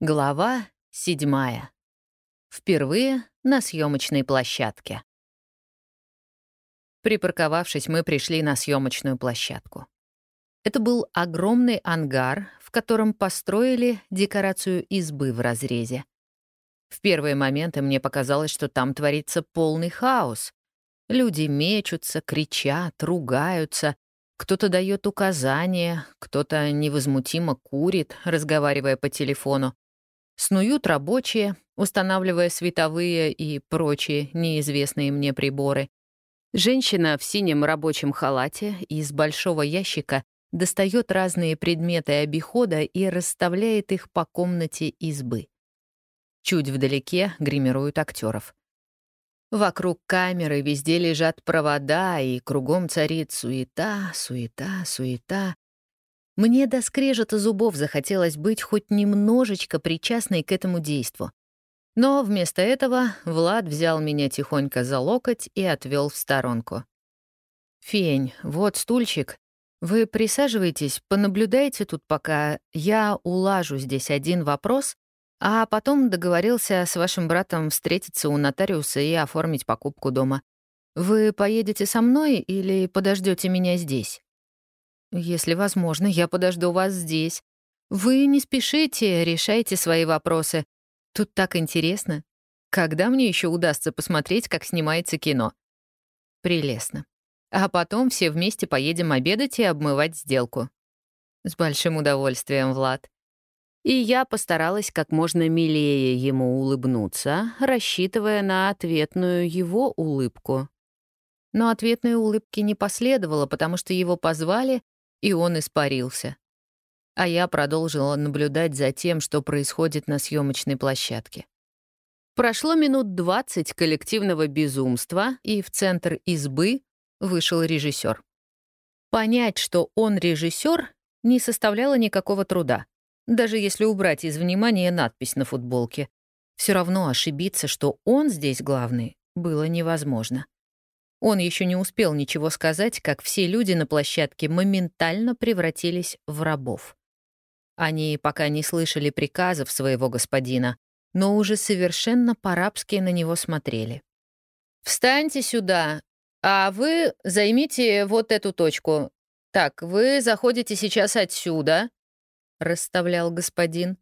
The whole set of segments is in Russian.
Глава седьмая. Впервые на съемочной площадке. Припарковавшись, мы пришли на съемочную площадку. Это был огромный ангар, в котором построили декорацию избы в разрезе. В первые моменты мне показалось, что там творится полный хаос. Люди мечутся, кричат, ругаются, кто-то дает указания, кто-то невозмутимо курит, разговаривая по телефону. Снуют рабочие, устанавливая световые и прочие неизвестные мне приборы. Женщина в синем рабочем халате из большого ящика достает разные предметы обихода и расставляет их по комнате избы. Чуть вдалеке гримируют актеров. Вокруг камеры везде лежат провода, и кругом царит суета, суета, суета. Мне до скрежета зубов захотелось быть хоть немножечко причастной к этому действу. Но вместо этого Влад взял меня тихонько за локоть и отвел в сторонку. «Фень, вот стульчик. Вы присаживайтесь, понаблюдайте тут пока. Я улажу здесь один вопрос, а потом договорился с вашим братом встретиться у нотариуса и оформить покупку дома. Вы поедете со мной или подождете меня здесь?» «Если возможно, я подожду вас здесь. Вы не спешите, решайте свои вопросы. Тут так интересно. Когда мне еще удастся посмотреть, как снимается кино?» «Прелестно. А потом все вместе поедем обедать и обмывать сделку». «С большим удовольствием, Влад». И я постаралась как можно милее ему улыбнуться, рассчитывая на ответную его улыбку. Но ответной улыбки не последовало, потому что его позвали, и он испарился. А я продолжила наблюдать за тем, что происходит на съемочной площадке. Прошло минут 20 коллективного безумства, и в центр избы вышел режиссер. Понять, что он режиссер, не составляло никакого труда, даже если убрать из внимания надпись на футболке. Все равно ошибиться, что он здесь главный, было невозможно. Он еще не успел ничего сказать, как все люди на площадке моментально превратились в рабов. Они пока не слышали приказов своего господина, но уже совершенно по-рабски на него смотрели. «Встаньте сюда, а вы займите вот эту точку. Так, вы заходите сейчас отсюда», — расставлял господин.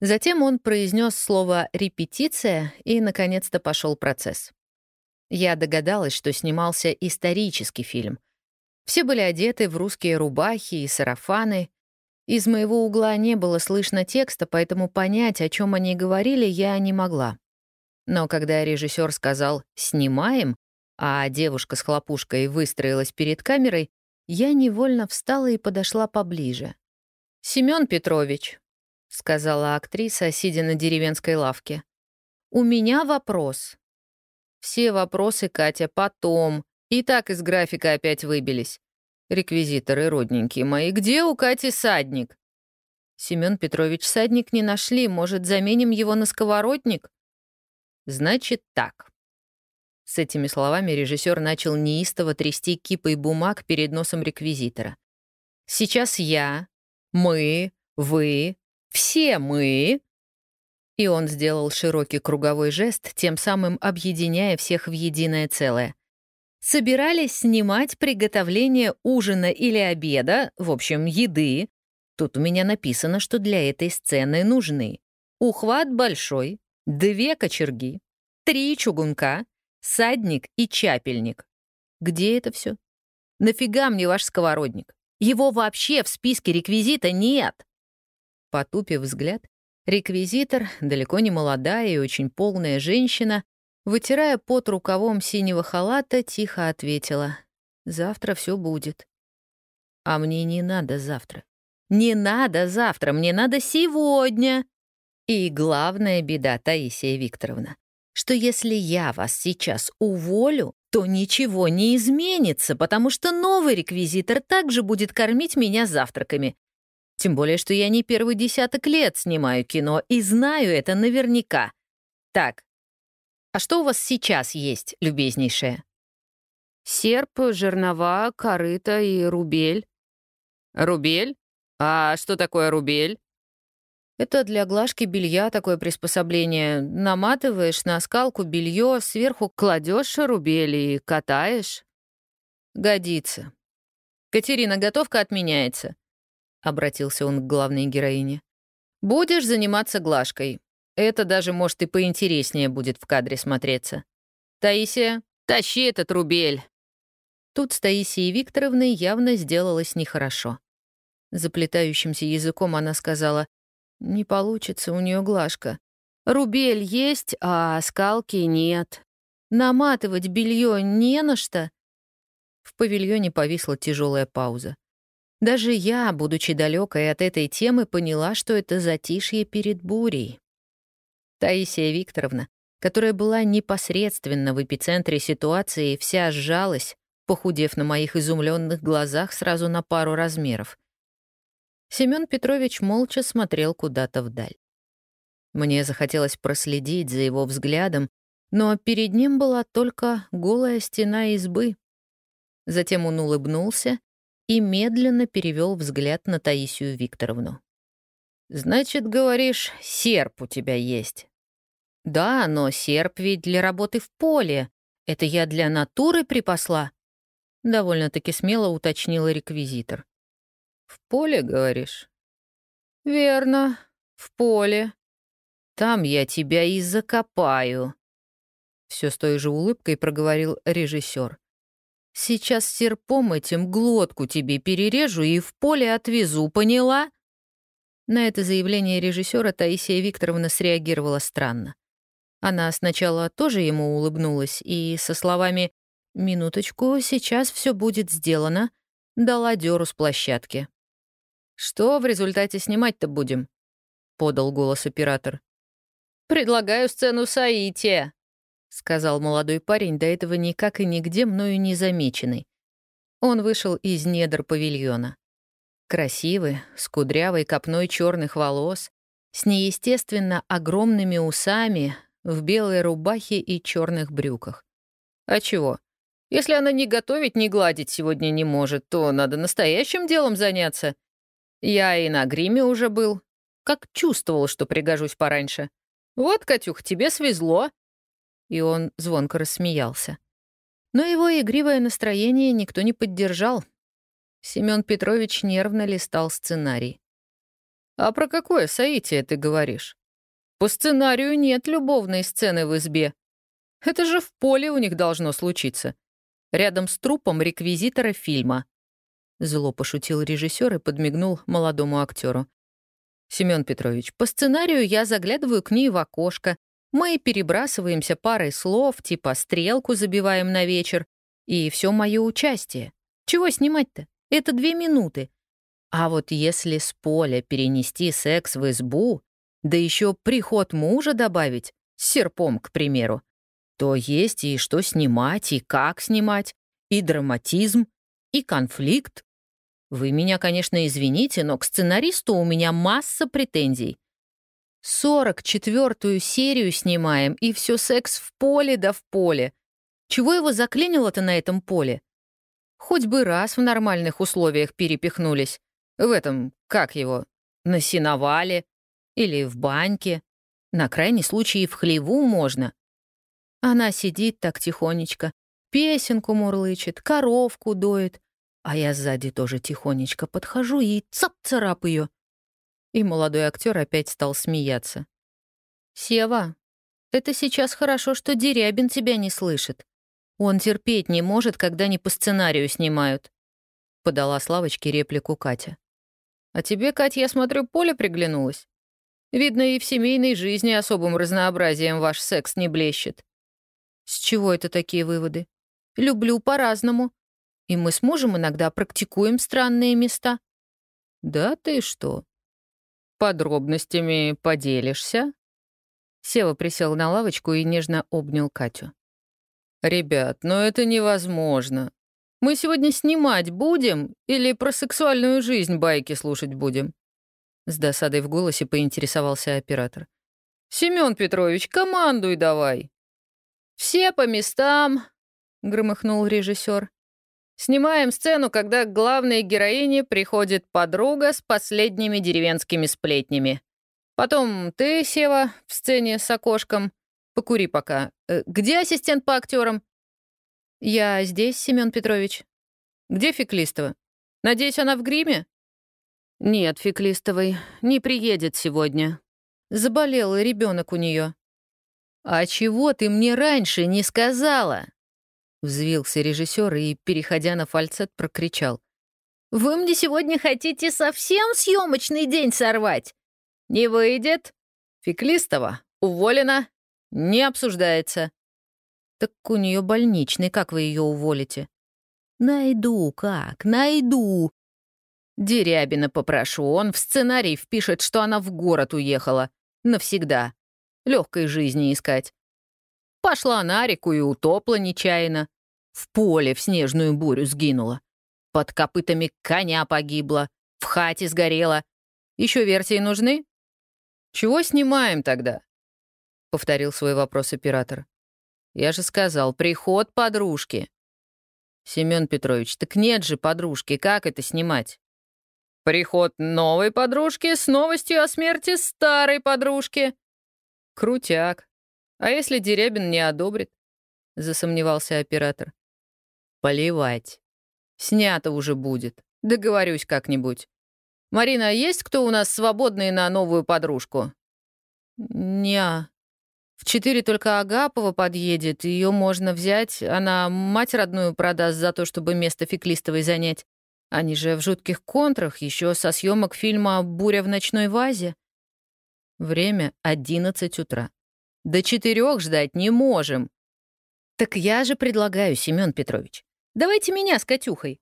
Затем он произнес слово «репетиция», и, наконец-то, пошел процесс. Я догадалась, что снимался исторический фильм. Все были одеты в русские рубахи и сарафаны. Из моего угла не было слышно текста, поэтому понять, о чем они говорили, я не могла. Но когда режиссер сказал «снимаем», а девушка с хлопушкой выстроилась перед камерой, я невольно встала и подошла поближе. «Семён Петрович», — сказала актриса, сидя на деревенской лавке, — «у меня вопрос. Все вопросы, Катя, потом. И так из графика опять выбились. Реквизиторы родненькие мои, где у Кати садник? Семен Петрович садник не нашли, может, заменим его на сковородник? Значит так. С этими словами режиссер начал неистово трясти кипой бумаг перед носом реквизитора. Сейчас я, мы, вы, все мы и он сделал широкий круговой жест, тем самым объединяя всех в единое целое. Собирались снимать приготовление ужина или обеда, в общем, еды. Тут у меня написано, что для этой сцены нужны ухват большой, две кочерги, три чугунка, садник и чапельник. Где это все? Нафига мне ваш сковородник? Его вообще в списке реквизита нет. Потупив взгляд, Реквизитор, далеко не молодая и очень полная женщина, вытирая пот рукавом синего халата, тихо ответила. «Завтра все будет». «А мне не надо завтра». «Не надо завтра, мне надо сегодня». И главная беда, Таисия Викторовна, что если я вас сейчас уволю, то ничего не изменится, потому что новый реквизитор также будет кормить меня завтраками. Тем более, что я не первый десяток лет снимаю кино и знаю это наверняка. Так, а что у вас сейчас есть, любезнейшая? Серп, жернова, корыто и рубель. Рубель? А что такое рубель? Это для глажки белья такое приспособление. Наматываешь на скалку белье, сверху кладешь шарубель и катаешь. Годится. Катерина, готовка отменяется. Обратился он к главной героине. Будешь заниматься глажкой. Это даже, может, и поинтереснее будет в кадре смотреться. Таисия, тащи этот рубель. Тут с Таисией Викторовной явно сделалось нехорошо. Заплетающимся языком она сказала, «Не получится у нее глажка. Рубель есть, а скалки нет. Наматывать белье не на что». В павильоне повисла тяжелая пауза. Даже я, будучи далекой от этой темы, поняла, что это затишье перед бурей. Таисия Викторовна, которая была непосредственно в эпицентре ситуации, вся сжалась, похудев на моих изумленных глазах сразу на пару размеров. Семён Петрович молча смотрел куда-то вдаль. Мне захотелось проследить за его взглядом, но перед ним была только голая стена избы. Затем он улыбнулся и медленно перевел взгляд на Таисию Викторовну. «Значит, говоришь, серп у тебя есть?» «Да, но серп ведь для работы в поле. Это я для натуры припасла», — довольно-таки смело уточнила реквизитор. «В поле, говоришь?» «Верно, в поле. Там я тебя и закопаю», — все с той же улыбкой проговорил режиссер. «Сейчас серпом этим глотку тебе перережу и в поле отвезу, поняла?» На это заявление режиссера Таисия Викторовна среагировала странно. Она сначала тоже ему улыбнулась и со словами «Минуточку, сейчас все будет сделано», дала дёру с площадки. «Что в результате снимать-то будем?» — подал голос оператор. «Предлагаю сцену Саити», — сказал молодой парень, до этого никак и нигде мною не замеченный. Он вышел из недр павильона. Красивый, с кудрявой копной черных волос, с неестественно огромными усами, в белой рубахе и черных брюках. А чего? Если она ни готовить, ни гладить сегодня не может, то надо настоящим делом заняться. Я и на гриме уже был. Как чувствовал, что пригожусь пораньше. Вот, Катюх, тебе свезло. И он звонко рассмеялся. Но его игривое настроение никто не поддержал. Семён Петрович нервно листал сценарий. «А про какое соитие ты говоришь? По сценарию нет любовной сцены в избе. Это же в поле у них должно случиться. Рядом с трупом реквизитора фильма. Зло пошутил режиссер и подмигнул молодому актеру. Семен Петрович, по сценарию я заглядываю к ней в окошко. Мы перебрасываемся парой слов, типа стрелку забиваем на вечер. И все мое участие. Чего снимать-то? Это две минуты. А вот если с поля перенести секс в избу, да еще приход мужа добавить, с серпом, к примеру, то есть и что снимать, и как снимать, и драматизм, и конфликт, вы меня, конечно, извините, но к сценаристу у меня масса претензий. Сорок четвертую серию снимаем, и все секс в поле да в поле. Чего его заклинило-то на этом поле? Хоть бы раз в нормальных условиях перепихнулись. В этом, как его, на сеновале или в баньке. На крайний случай и в хлеву можно. Она сидит так тихонечко, песенку мурлычет, коровку доит, а я сзади тоже тихонечко подхожу и цап-царап ее. И молодой актер опять стал смеяться. «Сева, это сейчас хорошо, что Дерябин тебя не слышит. Он терпеть не может, когда не по сценарию снимают», — подала Славочке реплику Катя. «А тебе, Катя, я смотрю, поле приглянулось. Видно, и в семейной жизни особым разнообразием ваш секс не блещет». «С чего это такие выводы? Люблю по-разному», и мы с мужем иногда практикуем странные места». «Да ты что? Подробностями поделишься?» Сева присел на лавочку и нежно обнял Катю. «Ребят, но это невозможно. Мы сегодня снимать будем или про сексуальную жизнь байки слушать будем?» С досадой в голосе поинтересовался оператор. «Семён Петрович, командуй давай!» «Все по местам!» — громыхнул режиссер. Снимаем сцену, когда к главной героине приходит подруга с последними деревенскими сплетнями. Потом ты, Сева, в сцене с окошком. Покури пока. Э, где ассистент по актерам? Я здесь, Семен Петрович. Где Феклистова? Надеюсь, она в гриме? Нет, Феклистовой не приедет сегодня. Заболел ребенок у нее. А чего ты мне раньше не сказала? Взвился режиссер и, переходя на фальцет, прокричал. «Вы мне сегодня хотите совсем съемочный день сорвать? Не выйдет. Феклистова уволена. Не обсуждается». «Так у нее больничный, как вы ее уволите?» «Найду как, найду!» Дерябина попрошу, он в сценарий впишет, что она в город уехала. Навсегда. Легкой жизни искать. Пошла на реку и утопла нечаянно. В поле в снежную бурю сгинула. Под копытами коня погибла. В хате сгорела. Еще версии нужны? Чего снимаем тогда? Повторил свой вопрос оператор. Я же сказал, приход подружки. Семен Петрович, так нет же подружки, как это снимать? Приход новой подружки с новостью о смерти старой подружки. Крутяк. А если Дерябин не одобрит? Засомневался оператор. Поливать. Снято уже будет. Договорюсь как-нибудь. Марина, есть кто у нас свободный на новую подружку? Не. В четыре только Агапова подъедет, ее можно взять. Она мать родную продаст за то, чтобы место Феклистовой занять. Они же в жутких контрах, еще со съемок фильма «Буря в ночной вазе». Время — одиннадцать утра. До четырех ждать не можем. Так я же предлагаю, Семен Петрович, давайте меня с Катюхой.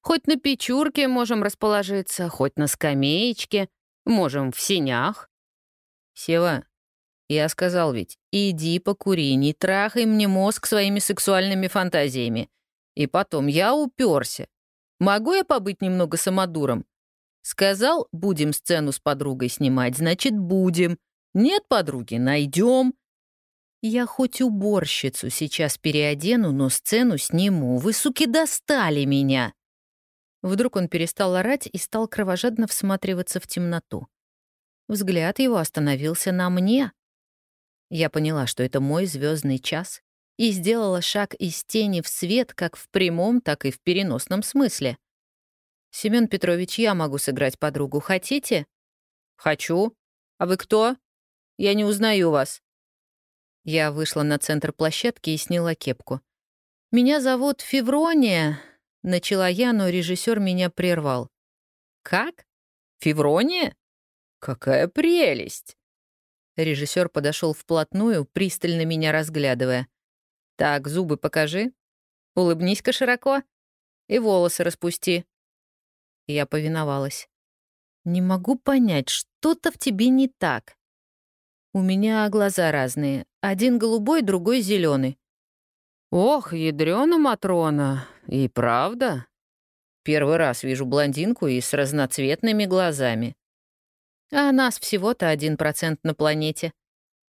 Хоть на печурке можем расположиться, хоть на скамеечке, можем в синях. Сева, я сказал ведь, иди покури, не трахай мне мозг своими сексуальными фантазиями. И потом, я уперся. Могу я побыть немного самодуром? Сказал, будем сцену с подругой снимать, значит, будем. Нет подруги, найдем. Я хоть уборщицу сейчас переодену, но сцену сниму. Вы, суки, достали меня. Вдруг он перестал орать и стал кровожадно всматриваться в темноту. Взгляд его остановился на мне. Я поняла, что это мой звездный час, и сделала шаг из тени в свет как в прямом, так и в переносном смысле. «Семён Петрович, я могу сыграть подругу. Хотите?» «Хочу. А вы кто? Я не узнаю вас». Я вышла на центр площадки и сняла кепку. «Меня зовут Феврония», — начала я, но режиссер меня прервал. «Как? Феврония? Какая прелесть!» Режиссер подошел вплотную, пристально меня разглядывая. «Так, зубы покажи. Улыбнись-ка широко. И волосы распусти». Я повиновалась. «Не могу понять, что-то в тебе не так. У меня глаза разные. Один голубой, другой зеленый. «Ох, ядрёна Матрона, и правда?» Первый раз вижу блондинку и с разноцветными глазами. А нас всего-то один процент на планете.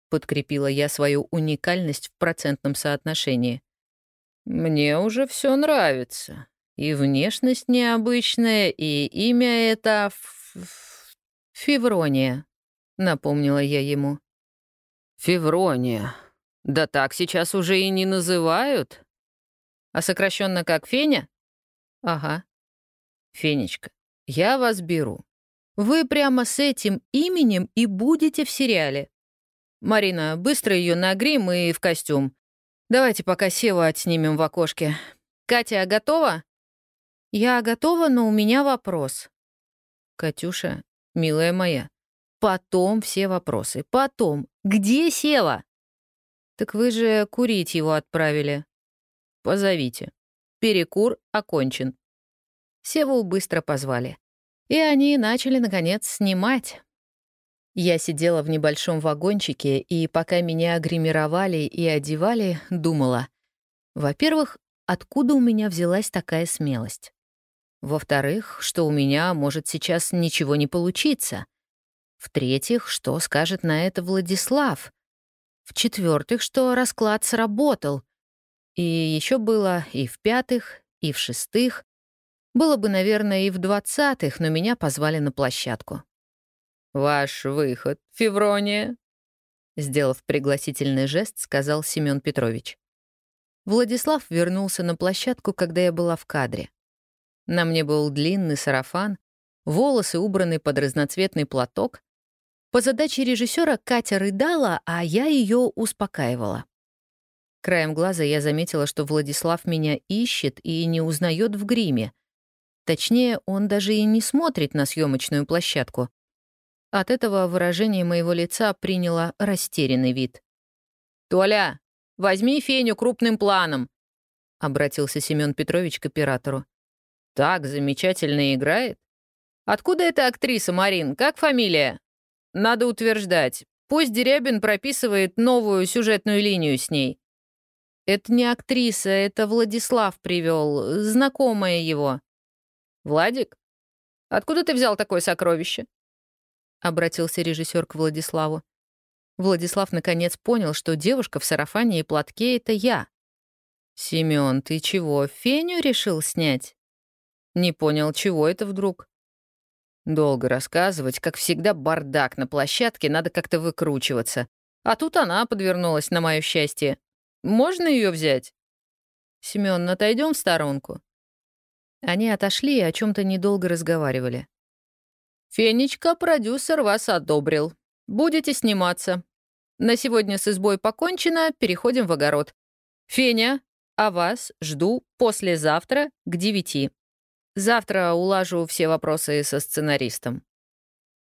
Подкрепила я свою уникальность в процентном соотношении. Мне уже все нравится. И внешность необычная, и имя это Ф Феврония, напомнила я ему. Феврония. Да так сейчас уже и не называют. А сокращенно как Феня? Ага. Фенечка, я вас беру. Вы прямо с этим именем и будете в сериале. Марина, быстро ее на грим и в костюм. Давайте пока Севу отснимем в окошке. Катя, готова? Я готова, но у меня вопрос. Катюша, милая моя, потом все вопросы. Потом. Где Сева? Так вы же курить его отправили. Позовите. Перекур окончен. Севу быстро позвали. И они начали, наконец, снимать. Я сидела в небольшом вагончике, и пока меня гримировали и одевали, думала. Во-первых, откуда у меня взялась такая смелость? Во-вторых, что у меня может сейчас ничего не получиться. В-третьих, что скажет на это Владислав? В-четвертых, что расклад сработал. И еще было и в-пятых, и в-шестых, было бы, наверное, и в двадцатых, но меня позвали на площадку. «Ваш выход, Феврония», — сделав пригласительный жест, сказал Семён Петрович. Владислав вернулся на площадку, когда я была в кадре. На мне был длинный сарафан, волосы убраны под разноцветный платок. По задаче режиссера Катя рыдала, а я ее успокаивала. Краем глаза я заметила, что Владислав меня ищет и не узнает в гриме. Точнее, он даже и не смотрит на съемочную площадку. От этого выражение моего лица приняло растерянный вид. «Толя, возьми Феню крупным планом», — обратился Семен Петрович к оператору. «Так замечательно играет. Откуда эта актриса, Марин? Как фамилия?» «Надо утверждать. Пусть Дерябин прописывает новую сюжетную линию с ней. Это не актриса, это Владислав привел, знакомая его. Владик? Откуда ты взял такое сокровище? Обратился режиссер к Владиславу. Владислав наконец понял, что девушка в сарафане и платке — это я. Семён, ты чего, Феню решил снять?» «Не понял, чего это вдруг?» «Долго рассказывать, как всегда бардак на площадке, надо как-то выкручиваться. А тут она подвернулась, на мое счастье. Можно ее взять? Семен, отойдем в сторонку. Они отошли и о чем-то недолго разговаривали. Фенечка, продюсер вас одобрил. Будете сниматься. На сегодня с избой покончено, переходим в огород. Феня, а вас жду послезавтра к девяти. Завтра улажу все вопросы со сценаристом.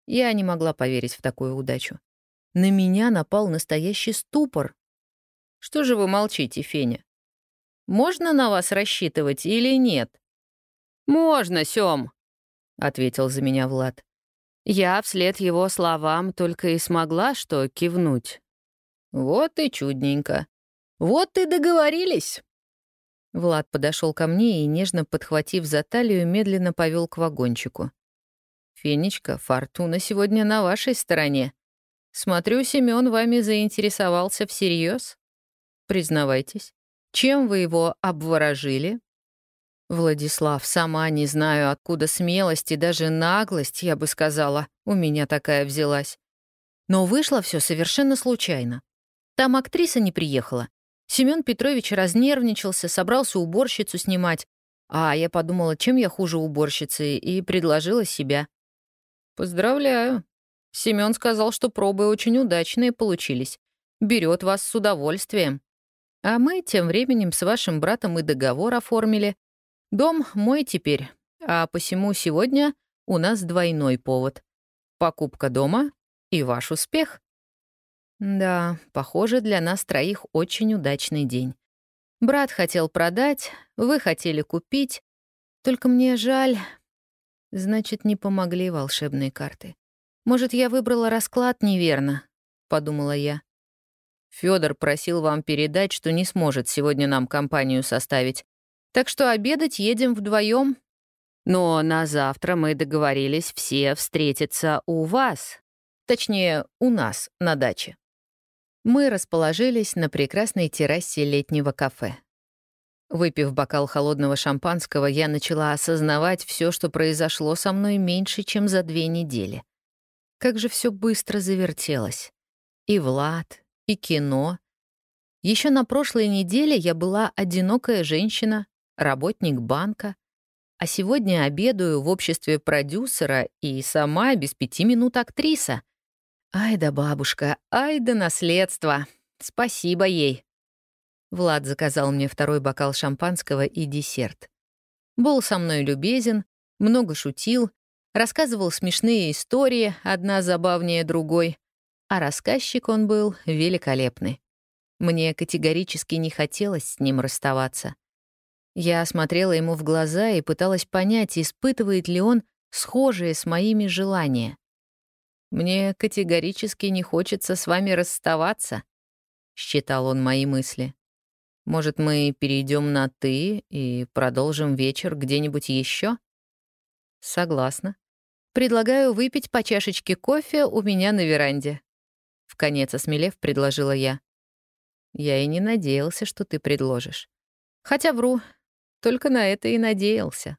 Я не могла поверить в такую удачу. На меня напал настоящий ступор. Что же вы молчите, Феня? Можно на вас рассчитывать или нет? Можно, Сём, ответил за меня Влад. Я вслед его словам только и смогла что кивнуть. Вот и чудненько. Вот и договорились. Влад подошел ко мне и, нежно подхватив за талию, медленно повел к вагончику. «Фенечка, фортуна сегодня на вашей стороне. Смотрю, Семен вами заинтересовался всерьез. Признавайтесь, чем вы его обворожили? Владислав, сама не знаю, откуда смелость и даже наглость, я бы сказала, у меня такая взялась. Но вышло все совершенно случайно. Там актриса не приехала. Семен Петрович разнервничался, собрался уборщицу снимать. А я подумала, чем я хуже уборщицы, и предложила себя. «Поздравляю». Семен сказал, что пробы очень удачные получились. Берет вас с удовольствием. А мы тем временем с вашим братом и договор оформили. Дом мой теперь, а посему сегодня у нас двойной повод. Покупка дома и ваш успех. Да, похоже, для нас троих очень удачный день. Брат хотел продать, вы хотели купить. Только мне жаль. Значит, не помогли волшебные карты. Может, я выбрала расклад неверно, подумала я. Федор просил вам передать, что не сможет сегодня нам компанию составить. Так что обедать едем вдвоем. Но на завтра мы договорились все встретиться у вас. Точнее, у нас на даче. Мы расположились на прекрасной террасе летнего кафе. Выпив бокал холодного шампанского, я начала осознавать все, что произошло со мной меньше, чем за две недели. Как же все быстро завертелось. И Влад, и кино. Еще на прошлой неделе я была одинокая женщина, работник банка, а сегодня обедаю в обществе продюсера и сама без пяти минут актриса. Ай да бабушка, ай да наследство. Спасибо ей. Влад заказал мне второй бокал шампанского и десерт. Был со мной любезен, много шутил, рассказывал смешные истории, одна забавнее другой — а рассказчик он был великолепный. Мне категорически не хотелось с ним расставаться. Я смотрела ему в глаза и пыталась понять, испытывает ли он схожие с моими желания. «Мне категорически не хочется с вами расставаться», — считал он мои мысли. «Может, мы перейдем на «ты» и продолжим вечер где-нибудь еще? «Согласна. Предлагаю выпить по чашечке кофе у меня на веранде. В конец осмелев, предложила я. Я и не надеялся, что ты предложишь. Хотя вру, только на это и надеялся.